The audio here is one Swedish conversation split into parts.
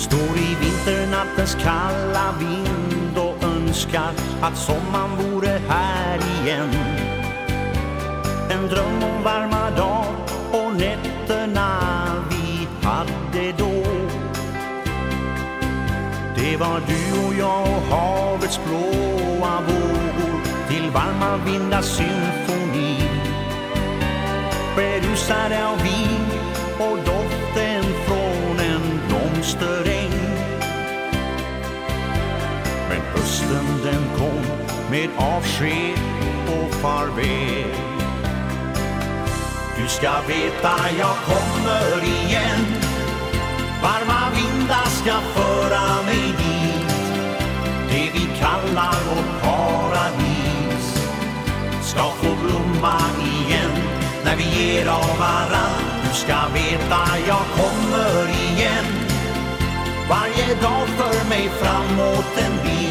Står i vinternattens kalla vind och önskar att sommaren vore här igen. En dröm om varma dag och nätterna vi hade då. Det var du och jag och havets blåa vågor till varma vindars symfoni. Berusade av vin och doften hösten den kom med avsked och farväl. Du ska veta jag kommer igen. Varma vindar ska föra mig dit. Det vi kallar vårt paradis ska få blomma igen när vi ger av varann. Du ska veta jag kommer igen. Varje dag för mig framåt en bit.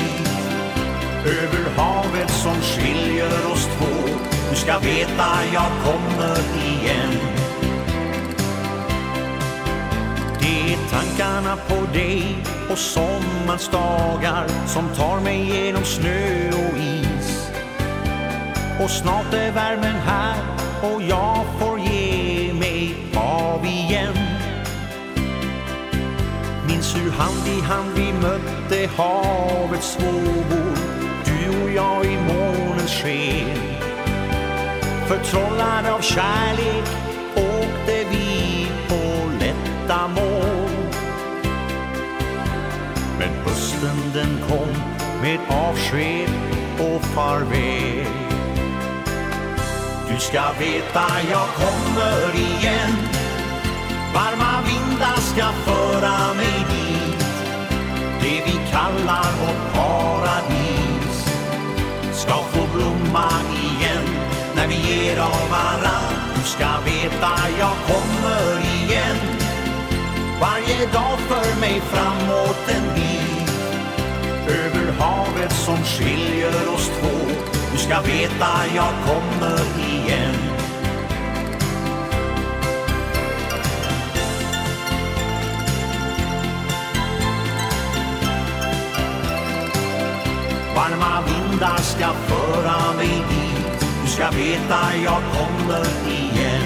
Över havet som skiljer oss två. Du ska veta jag kommer igen. Det är tankarna på dig och sommarns dagar som tar mig genom snö och is. Och snart är värmen här och jag får ge mig av igen. Minns hur hand i hand vi mötte havets vågor, Förtrollade av kärlek åkte vi på lätta mål. Men hösten den kom med avsked och farväl. Du ska veta jag kommer igen. Varma vindar ska föra ska veta jag kommer igen. Varje dag för mig framåt en bit. Över havet som skiljer oss två. Du ska veta jag kommer igen. Varma vindar ska föra mig dit. Ska veta jag kommer igen.